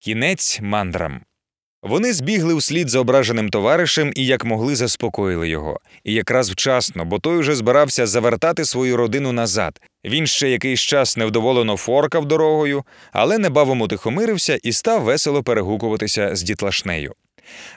Кінець мандрам. Вони збігли вслід за ображеним товаришем і як могли заспокоїли його. І якраз вчасно, бо той уже збирався завертати свою родину назад. Він ще якийсь час невдоволено форкав дорогою, але небавом утихомирився і став весело перегукуватися з дітлашнею.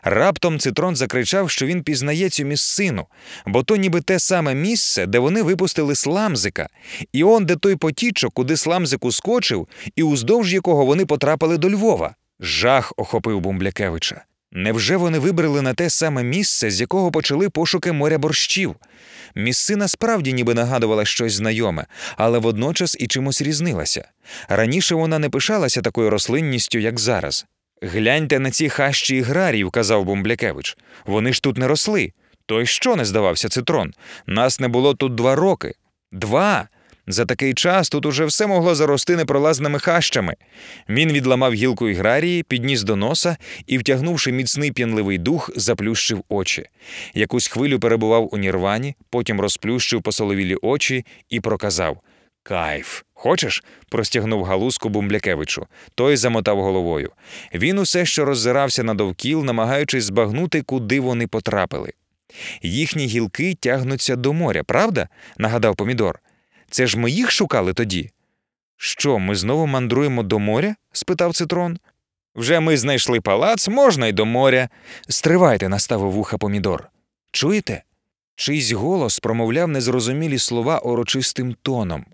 Раптом Цитрон закричав, що він пізнає цю місцину, бо то ніби те саме місце, де вони випустили сламзика, і он де той потічок, куди сламзик ускочив, і уздовж якого вони потрапили до Львова. Жах охопив Бумблякевича. Невже вони вибрали на те саме місце, з якого почали пошуки моря борщів? Місцина справді ніби нагадувала щось знайоме, але водночас і чимось різнилася. Раніше вона не пишалася такою рослинністю, як зараз. Гляньте на ці хащі іграрів, казав Бумблякевич. Вони ж тут не росли. То й що не здавався цитрон? Нас не було тут два роки. Два. За такий час тут уже все могло зарости непролазними хащами. Він відламав гілку іграрії, підніс до носа і, втягнувши міцний п'янливий дух, заплющив очі. Якусь хвилю перебував у нірвані, потім розплющив посоловілі очі і проказав Кайф. Хочеш? простягнув галузку Бумблякевичу. Той замотав головою. Він усе що роззирався на довкіл, намагаючись збагнути, куди вони потрапили. Їхні гілки тягнуться до моря, правда? нагадав Помідор. Це ж ми їх шукали тоді. Що, ми знову мандруємо до моря? спитав Цитрон. Вже ми знайшли палац, можна й до моря. Стривайте, наставив вуха Помідор. Чуєте? Чийсь голос промовляв незрозумілі слова урочистим тоном.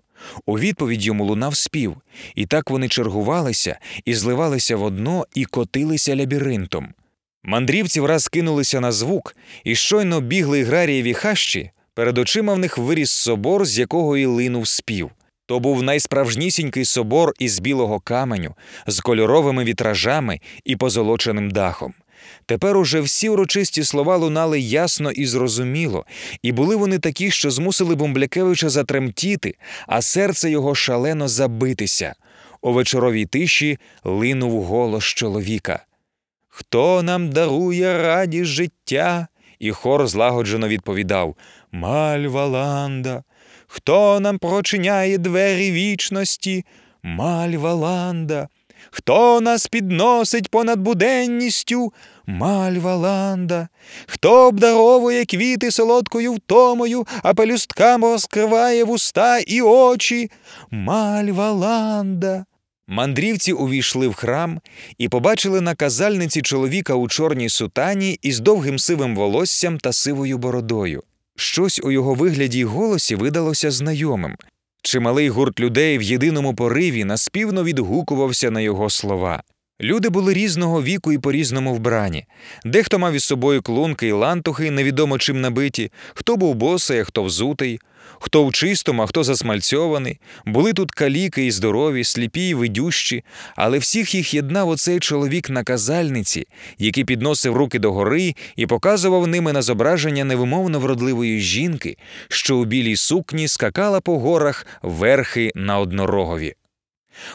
У відповідь йому лунав спів, і так вони чергувалися і зливалися в одно і котилися лабіринтом. Мандрівці враз кинулися на звук, і щойно бігли грарієві хащі, перед очима в них виріс собор, з якого і линув спів. То був найсправжнісінький собор із білого каменю, з кольоровими вітражами і позолоченим дахом. Тепер уже всі урочисті слова лунали ясно і зрозуміло, і були вони такі, що змусили Бумблякевича затремтіти, а серце його шалено забитися. У вечоровій тиші линув голос чоловіка. Хто нам дарує радість життя? І хор злагоджено відповідав Мальваланда. Хто нам прочиняє двері вічності? Мальваланда. Хто нас підносить понад буденністю? Мальваланда. Хто обдаровує квіти солодкою втомою, а пелюсткам розкриває вуста і очі? Мальваланда. Мандрівці увійшли в храм і побачили на казальниці чоловіка у чорній сутані із довгим сивим волоссям та сивою бородою. Щось у його вигляді й голосі видалося знайомим. Чималий гурт людей в єдиному пориві наспівно відгукувався на його слова. Люди були різного віку і по різному вбрані. Дехто мав із собою клунки й лантухи, невідомо чим набиті, хто був босий, а хто взутий, хто в чистому, а хто засмальцьований. Були тут каліки і здорові, сліпі й видющі, але всіх їх єднав оцей чоловік на казальниці, який підносив руки догори і показував ними на зображення невимовно вродливої жінки, що у білій сукні скакала по горах верхи на однорогові.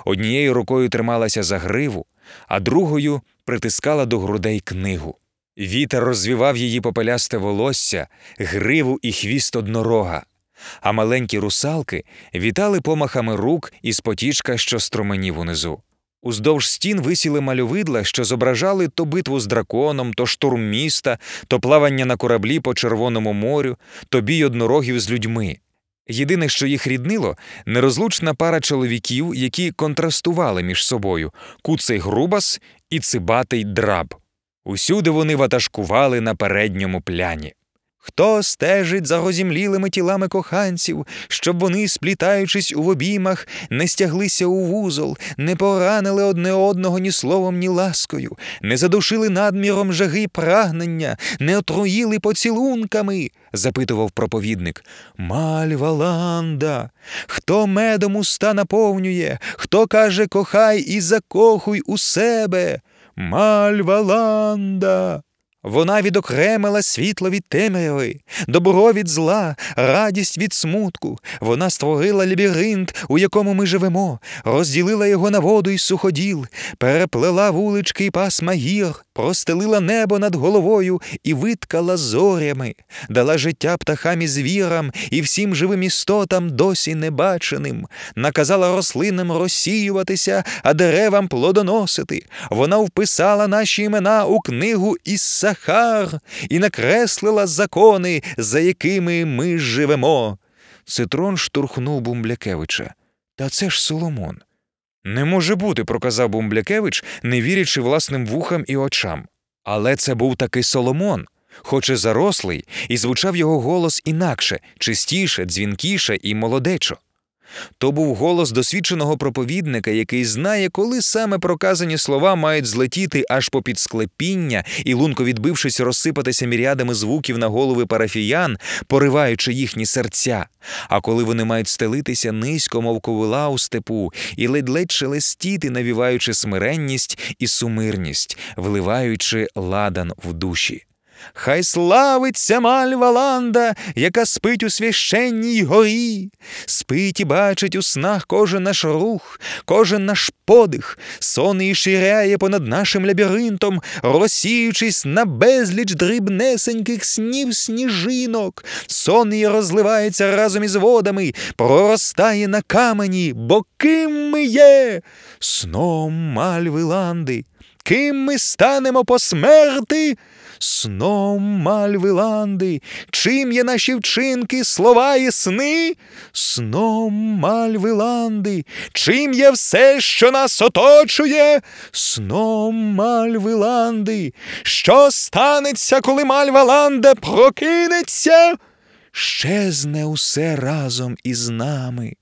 Однією рукою трималася за гриву, а другою притискала до грудей книгу. Вітер розвівав її попелясте волосся, гриву і хвіст однорога, а маленькі русалки вітали помахами рук із потічка, що струменів унизу. Уздовж стін висіли мальовидла, що зображали то битву з драконом, то штурм міста, то плавання на кораблі по Червоному морю, то бій однорогів з людьми. Єдине, що їх ріднило, нерозлучна пара чоловіків, які контрастували між собою куций грубас і цибатий драб. Усюди вони ватажкували на передньому пляні. Хто стежить за розімлілими тілами коханців, щоб вони, сплітаючись у обіймах, не стяглися у вузол, не поранили одне одного ні словом, ні ласкою, не задушили надміром жаги прагнення, не отруїли поцілунками? запитував проповідник. Мальваланда, хто медом уста наповнює, хто каже кохай і закохуй у себе? Мальваланда. Вона відокремила світло від темряви, добро від зла, радість від смутку. Вона створила лабіринт, у якому ми живемо, розділила його на воду і суходіл, переплела вулички і пасма гір, простелила небо над головою і виткала зорями, дала життя птахам і звірам і всім живим істотам досі небаченим, наказала рослинам розсіюватися, а деревам плодоносити. Вона вписала наші імена у книгу Іссахар і накреслила закони, за якими ми живемо. Цитрон штурхнув Бумблякевича. Та це ж Соломон. Не може бути, проказав Бумблякевич, не вірячи власним вухам і очам. Але це був таки Соломон, хоч і зарослий, і звучав його голос інакше, чистіше, дзвінкіше і молодечо. То був голос досвідченого проповідника, який знає, коли саме проказані слова мають злетіти аж попід склепіння і, лунко відбившись, розсипатися мірядами звуків на голови парафіян, пориваючи їхні серця. А коли вони мають стелитися низько, мов ковила у степу, і ледь-ледь шелестіти, навіваючи смиренність і сумирність, вливаючи ладан в душі. Хай славиться мальва ланда, яка спить у священній горі, спить і бачить у снах кожен наш рух, кожен наш подих, сон і ширяє понад нашим лабіринтом, розсіючись на безліч дрібнесеньких снів сніжинок. Сон її розливається разом із водами, проростає на камені, бо ким ми є? Сном мальви ланди. Ким ми станемо по смерти? Сном Мальвиланди, чим є наші вчинки, слова і сни? Сном Мальвиланди, чим є все, що нас оточує? Сном Мальвиланди, що станеться, коли Мальваланда прокинеться? Щезне усе разом із нами.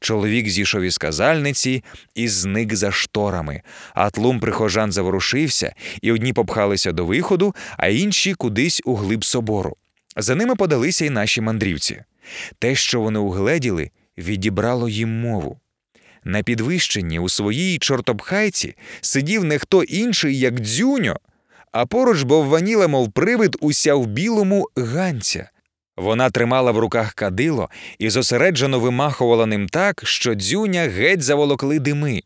Чоловік зійшов із казальниці і зник за шторами, а тлум прихожан заворушився, і одні попхалися до виходу, а інші кудись у глиб собору. За ними подалися й наші мандрівці. Те, що вони угледіли, відібрало їм мову. На підвищенні у своїй чортопхайці сидів не хто інший, як дзюньо, а поруч бовваніла, мов привид, уся в білому ганця. Вона тримала в руках кадило і зосереджено вимахувала ним так, що дзюня геть заволокли дими.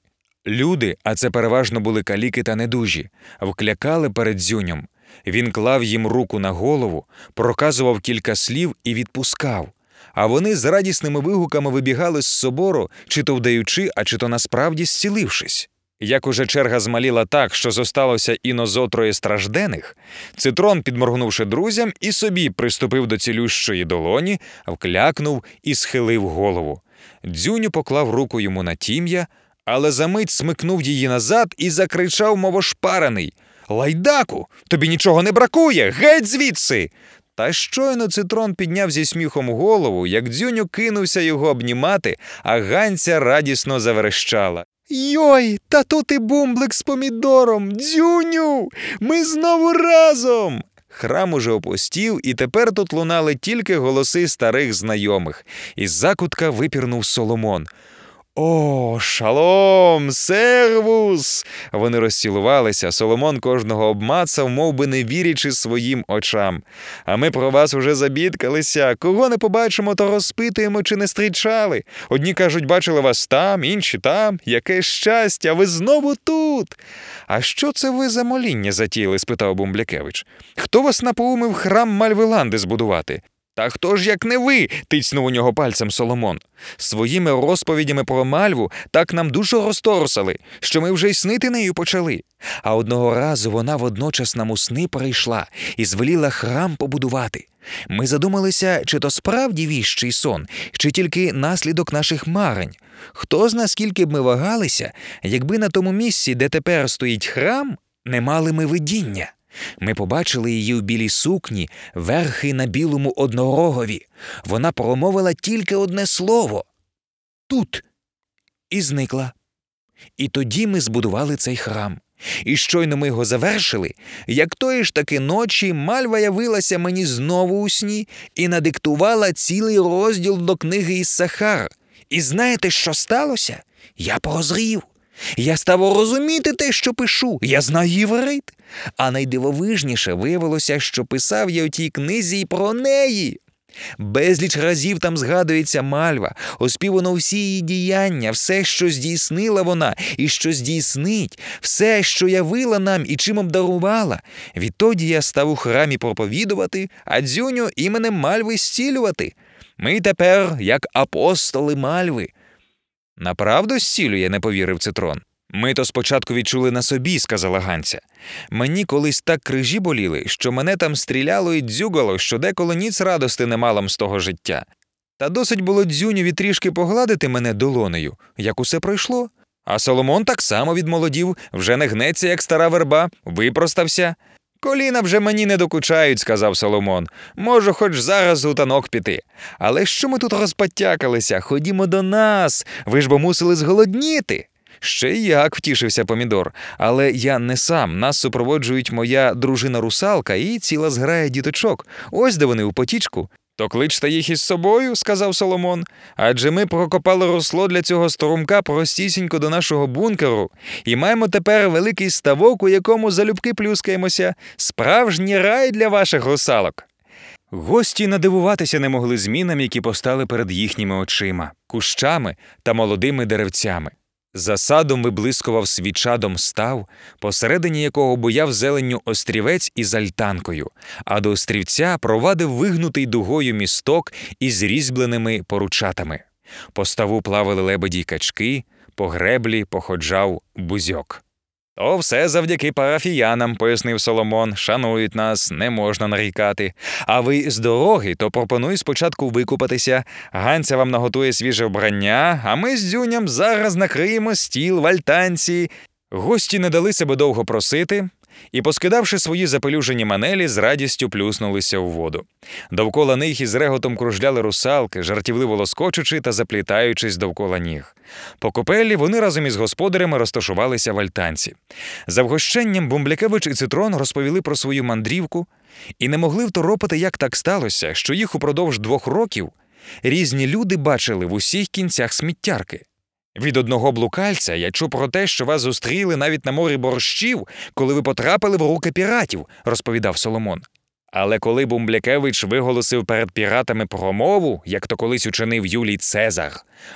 Люди, а це переважно були каліки та недужі, вклякали перед дзюням. Він клав їм руку на голову, проказував кілька слів і відпускав. А вони з радісними вигуками вибігали з собору, чи то вдаючи, а чи то насправді зцілившись. Як уже черга змаліла так, що зосталося іно троє страждених, цитрон, підморгнувши друзям, і собі приступив до цілющої долоні, вклякнув і схилив голову. Дзюню поклав руку йому на тім'я, але за мить смикнув її назад і закричав, мов ошпарений Лайдаку, тобі нічого не бракує, геть звідси. Та щойно цитрон підняв зі сміхом голову, як дзюню кинувся його обнімати, а ганця радісно заверещала. Йой, та тут і бумблик з помідором, дзюню, ми знову разом. Храм уже опустів, і тепер тут лунали тільки голоси старих знайомих. Із закутка випірнув Соломон. О, шалом, сервус! Вони розцілувалися, Соломон кожного обмацав, мов би не вірячи своїм очам. А ми про вас уже забідкалися. Кого не побачимо, то розпитуємо, чи не зустрічали. Одні кажуть, бачили вас там, інші там. Яке щастя, ви знову тут. А що це ви за моління затіяли? спитав Бумблякевич. Хто вас напоумив храм Мальвиланди збудувати? Та хто ж, як не ви? тицнув у нього пальцем Соломон. Своїми розповідями про мальву так нам душу розторсали, що ми вже й снити нею почали. А одного разу вона водночас нам у сни прийшла і звеліла храм побудувати. Ми задумалися, чи то справді віщий сон, чи тільки наслідок наших марень. Хто зна, скільки б ми вагалися, якби на тому місці, де тепер стоїть храм, не мали ми видіння. Ми побачили її в білій сукні, верхи на білому однорогові. Вона промовила тільки одне слово тут і зникла. І тоді ми збудували цей храм. І щойно ми його завершили, як тої ж таки ночі мальва явилася мені знову у сні і надиктувала цілий розділ до книги із Сахар. І знаєте, що сталося? Я прозрів. Я став розуміти те, що пишу. Я знаю єврит. А найдивовижніше виявилося, що писав я у тій книзі й про неї. Безліч разів там згадується мальва, оспівано всі її діяння, все, що здійснила вона, і що здійснить, все, що явила нам і чим обдарувала. Відтоді я став у храмі проповідувати, а дзюню іменем мальви зцілювати. Ми тепер, як апостоли мальви. Направду зцілює, не повірив цитрон. Ми то спочатку відчули на собі, сказала Ганця. Мені колись так крижі боліли, що мене там стріляло і дзюгало, що деколи ніц радости не малам з того життя. Та досить було дзюню трішки погладити мене долонею, як усе пройшло. А Соломон так само відмолодів, вже не гнеться, як стара верба, випростався. Коліна вже мені не докучають, сказав Соломон. Можу хоч зараз у танок піти. Але що ми тут розпотякалися? Ходімо до нас. Ви ж бо мусили зголодніти. Ще як втішився Помідор, але я не сам. Нас супроводжують моя дружина русалка і ціла зграя діточок. Ось де вони у потічку. То кличте їх із собою, сказав Соломон. Адже ми прокопали русло для цього струмка простісінько до нашого бункеру, і маємо тепер великий ставок, у якому залюбки плюскаємося, справжній рай для ваших русалок. Гості надивуватися не могли змінам, які постали перед їхніми очима, кущами та молодими деревцями. За садом виблискував свічадом став, посередині якого бояв зеленню острівець із альтанкою, а до острівця провадив вигнутий дугою місток із різьбленими поручатами. По ставу плавали лебеді й качки, по греблі походжав бузьок. То все завдяки парафіянам, пояснив Соломон. Шанують нас, не можна нарікати. А ви з дороги, то пропоную спочатку викупатися. Ганця вам наготує свіже вбрання, а ми з дзюням зараз накриємо стіл в альтанці. Гості не дали себе довго просити і, поскидавши свої запелюжені манелі, з радістю плюснулися у воду. Довкола них із реготом кружляли русалки, жартівливо лоскочучи та заплітаючись довкола ніг. По купелі вони разом із господарями розташувалися в альтанці. За вгощенням Бумблякевич і Цитрон розповіли про свою мандрівку і не могли второпати, як так сталося, що їх упродовж двох років різні люди бачили в усіх кінцях сміттярки. Від одного блукальця я чув про те, що вас зустріли навіть на морі борщів, коли ви потрапили в руки піратів, розповідав Соломон. Але коли Бумблякевич виголосив перед піратами промову, як то колись учинив Юлій Цезар,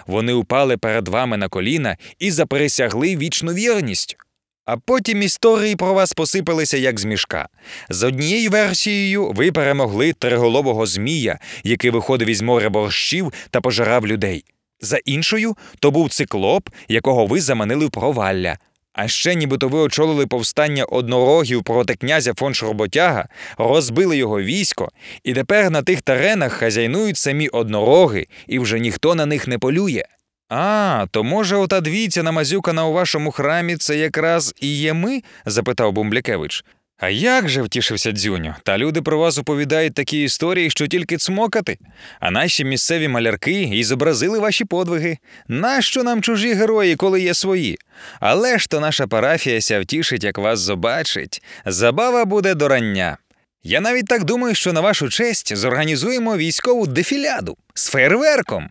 вони упали перед вами на коліна і заприсягли вічну вірність. А потім історії про вас посипалися як з мішка. За однією версією, ви перемогли триголового змія, який виходив із моря борщів та пожирав людей. За іншою, то був циклоп, якого ви заманили в провалля. А ще нібито ви очолили повстання однорогів проти князя фон Шроботяга, розбили його військо, і тепер на тих теренах хазяйнують самі однороги, і вже ніхто на них не полює. А, то може, ота двійця намазюкана у вашому храмі це якраз і є ми? запитав Бумблякевич. А як же втішився дзюню? Та люди про вас оповідають такі історії, що тільки цмокати. А наші місцеві малярки і зобразили ваші подвиги. Нащо нам чужі герої, коли є свої? Але ж то наша парафія ся втішить, як вас побачить. Забава буде до рання. Я навіть так думаю, що на вашу честь зорганізуємо військову дефіляду з фейерверком.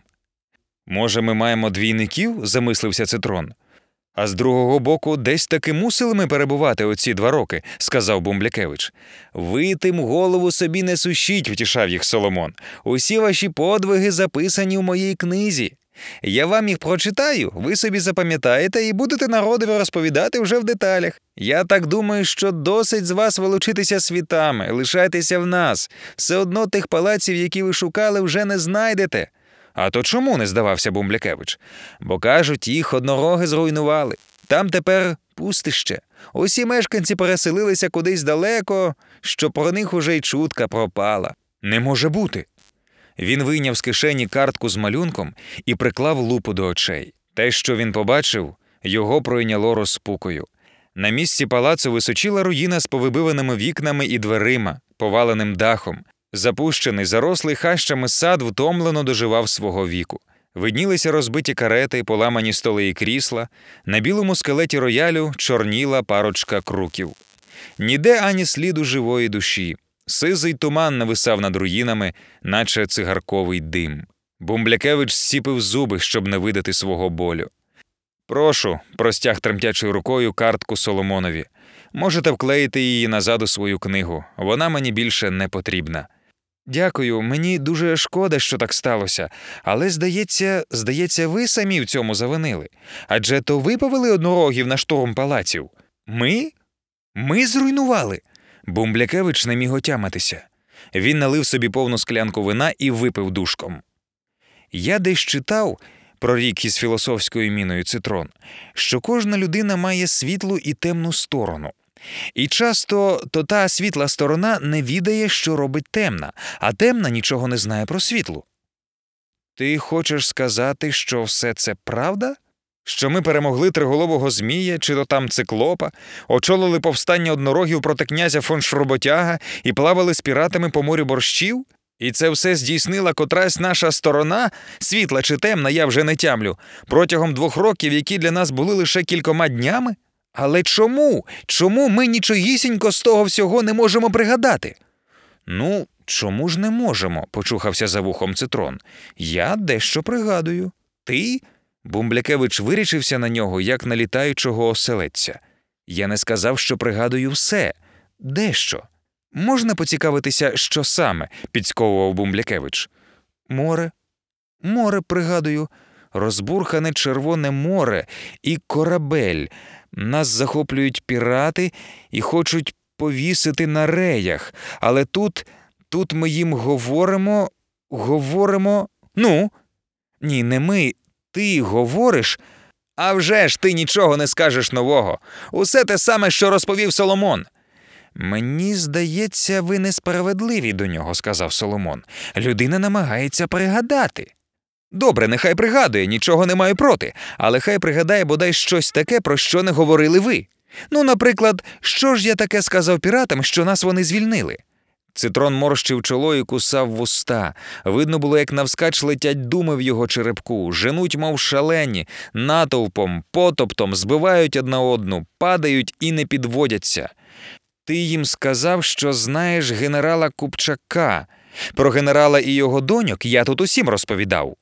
Може, ми маємо двійників? замислився Цитрон. А з другого боку, десь таки мусили ми перебувати оці два роки, сказав Бумблякевич. Ви тим голову собі не сушіть, втішав їх Соломон. Усі ваші подвиги записані в моїй книзі. Я вам їх прочитаю, ви собі запам'ятаєте і будете народові розповідати вже в деталях. Я так думаю, що досить з вас вилучитися світами, лишайтеся в нас. Все одно тих палаців, які ви шукали, вже не знайдете. А то чому не здавався Бумблякевич? Бо кажуть, їх однороги зруйнували. Там тепер пустище. Усі мешканці переселилися кудись далеко, що про них уже й чутка пропала. Не може бути. Він вийняв з кишені картку з малюнком і приклав лупу до очей. Те, що він побачив, його пройняло розпукою. На місці палацу височила руїна з повибиваними вікнами і дверима, поваленим дахом, Запущений, зарослий хащами сад втомлено доживав свого віку. Виднілися розбиті карети, поламані столи і крісла, на білому скелеті роялю чорніла парочка круків. Ніде ані сліду живої душі. Сизий туман нависав над руїнами, наче цигарковий дим. Бумблякевич зціпив зуби, щоб не видати свого болю. Прошу, простяг тремтячою рукою картку Соломонові. Можете вклеїти її назад у свою книгу. Вона мені більше не потрібна. Дякую, мені дуже шкода, що так сталося, але здається, здається, ви самі в цьому завинили. Адже то ви повели однорогів на штурм палаців. Ми? Ми зруйнували. Бумблякевич не міг отямитися. Він налив собі повну склянку вина і випив душком. Я десь читав, прорік із філософською міною цитрон, що кожна людина має світлу і темну сторону. І часто то та світла сторона не відає, що робить темна, а темна нічого не знає про світлу. Ти хочеш сказати, що все це правда? Що ми перемогли триголового Змія чи то там циклопа, очолили повстання однорогів проти князя фон Шроботяга і плавали з піратами по морю борщів? І це все здійснила котрась наша сторона, світла чи темна, я вже не тямлю, протягом двох років, які для нас були лише кількома днями? Але чому? Чому ми нічогісінько з того всього не можемо пригадати? Ну, чому ж не можемо? почухався за вухом цитрон. Я дещо пригадую. Ти? Бумблякевич вирічився на нього, як на літаючого оселедця. Я не сказав, що пригадую все. Дещо. Можна поцікавитися, що саме, підсковував Бумблякевич. Море. Море, пригадую, розбурхане Червоне море і корабель. Нас захоплюють пірати і хочуть повісити на реях. Але тут, тут ми їм говоримо, говоримо. Ну, ні, не ми. Ти говориш. А вже ж ти нічого не скажеш нового. Усе те саме, що розповів Соломон. Мені здається, ви несправедливі до нього, сказав Соломон. Людина намагається пригадати. Добре, нехай пригадує, нічого не маю проти, але хай пригадає бодай щось таке, про що не говорили ви. Ну, наприклад, що ж я таке сказав піратам, що нас вони звільнили? Цитрон морщив чоло і кусав вуста. Видно було, як навскач летять думи в його черепку, женуть, мов шалені, натовпом, потоптом, збивають одна одну, падають і не підводяться. Ти їм сказав, що знаєш генерала Купчака. Про генерала і його доньок я тут усім розповідав.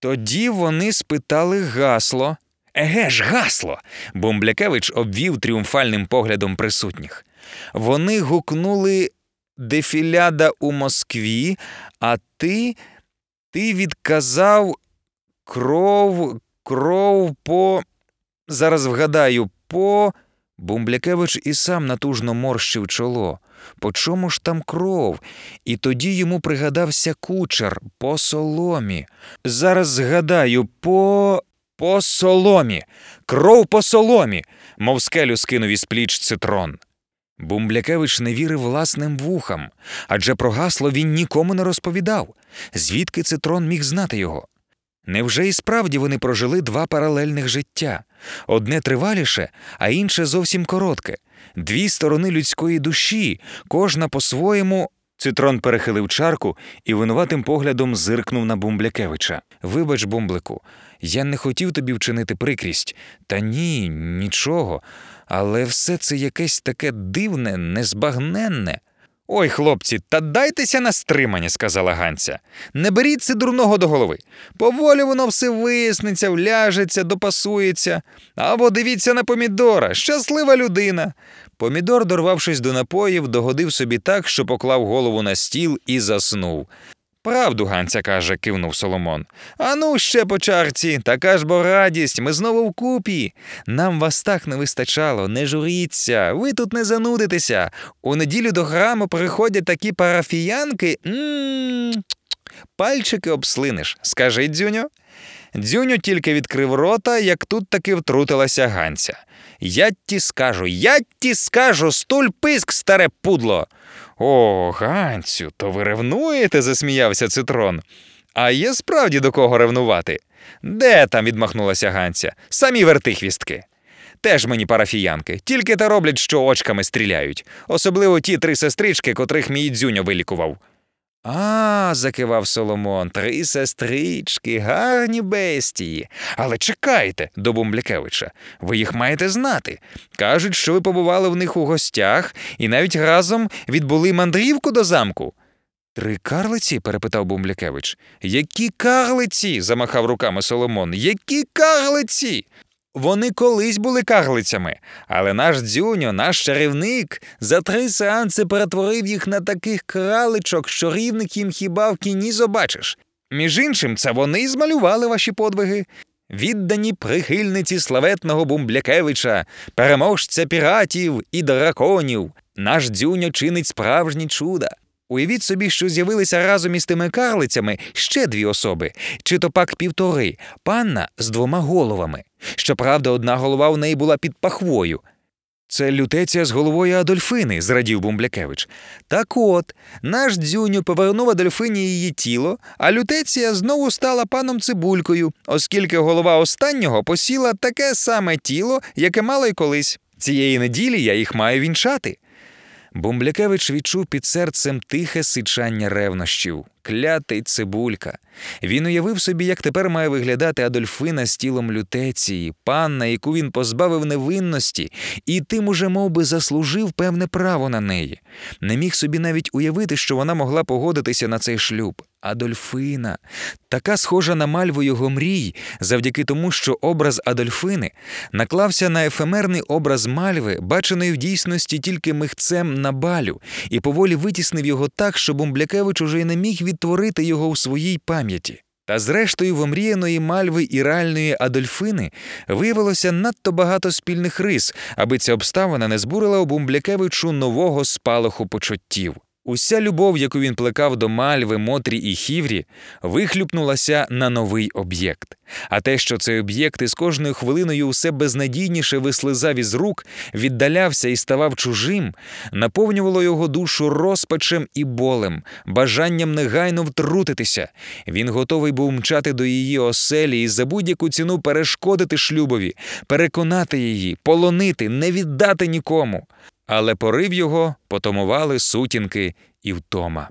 Тоді вони спитали гасло. Еге ж, гасло. Бумблякевич обвів тріумфальним поглядом присутніх. Вони гукнули дефіляда у Москві, а ти ти відказав кров, кров по. Зараз вгадаю, по. Бумблякевич і сам натужно морщив чоло. По чому ж там кров? І тоді йому пригадався кучер по соломі. Зараз згадаю, по. по соломі. Кров по соломі, мов скелю скинув із пліч цитрон. Бумблякевич не вірив власним вухам, адже про гасло він нікому не розповідав, звідки цитрон міг знати його. Невже і справді вони прожили два паралельних життя одне триваліше, а інше зовсім коротке, дві сторони людської душі, кожна по-своєму. Цитрон перехилив чарку і винуватим поглядом зиркнув на Бумблякевича. Вибач, бумблику, я не хотів тобі вчинити прикрість. Та ні, нічого. Але все це якесь таке дивне, незбагненне. Ой, хлопці, та дайтеся на стримання, сказала Ганця. Не беріть це дурного до голови. Поволі воно все виясниться, вляжеться, допасується. Або дивіться на помідора, щаслива людина. Помідор, дорвавшись до напоїв, догодив собі так, що поклав голову на стіл і заснув. Правду, Ганця каже, кивнув Соломон. Ану, ще по чарці, така ж бо радість, ми знову вкупі. Нам вас так не вистачало, не журіться, ви тут не занудитеся. У неділю до храму приходять такі парафіянки. М-м-м, Пальчики обслиниш. Скажи, дзюньо. Дзюньо тільки відкрив рота, як тут таки втрутилася Ганця. Я ті скажу, я ті скажу, стуль писк, старе пудло. О, Ганцю, то ви ревнуєте? засміявся цитрон. А є справді до кого ревнувати? Де там? відмахнулася Ганця. Самі верти хвістки. Теж мені парафіянки, тільки та роблять, що очками стріляють, особливо ті три сестрички, котрих мій дзюньо вилікував. А, закивав Соломон, три сестрички, гарні бестії. Але чекайте, до Бумблякевича, ви їх маєте знати. Кажуть, що ви побували в них у гостях і навіть разом відбули мандрівку до замку. Три карлиці? перепитав Бумблякевич. Які карлиці? замахав руками Соломон. Які карлиці? Вони колись були каглицями, але наш дзюньо, наш чарівник, за три сеанси перетворив їх на таких краличок, що рівник їм хіба в кіні побачиш. Між іншим, це вони й змалювали ваші подвиги. Віддані прихильниці славетного Бумблякевича, переможця піратів і драконів, наш дзюньо чинить справжні чуда. Уявіть собі, що з'явилися разом із тими карлицями ще дві особи, чи то пак півтори, панна з двома головами. Щоправда, одна голова у неї була під пахвою. Це лютеція з головою Адольфини, зрадів Бумблякевич. Так от, наш дзюню повернув Адольфині її тіло, а лютеція знову стала паном цибулькою, оскільки голова останнього посіла таке саме тіло, яке мала й колись. Цієї неділі я їх маю вінчати. Бумблякевич відчув під серцем тихе сичання ревнощів, клятий цибулька. Він уявив собі, як тепер має виглядати Адольфина з тілом лютеції, панна, яку він позбавив невинності, і тим уже мов би, заслужив певне право на неї. Не міг собі навіть уявити, що вона могла погодитися на цей шлюб. Адольфина, така схожа на мальву його мрій, завдяки тому, що образ Адольфини наклався на ефемерний образ мальви, баченої в дійсності тільки михцем на балю, і поволі витіснив його так, що Бумблякевич уже й не міг відтворити його у своїй пам'яті. Та зрештою, в омріяної мальви і реальної Адольфини виявилося надто багато спільних рис, аби ця обставина не збурила у Бумблякевичу нового спалаху почуттів. Уся любов, яку він плекав до мальви, Мотрі і Хіврі, вихлюпнулася на новий об'єкт. А те, що цей об'єкт із кожною хвилиною усе безнадійніше вислизав із рук, віддалявся і ставав чужим, наповнювало його душу розпачем і болем, бажанням негайно втрутитися. Він готовий був мчати до її оселі і за будь-яку ціну перешкодити шлюбові, переконати її, полонити, не віддати нікому. Але порив його потомували сутінки і втома.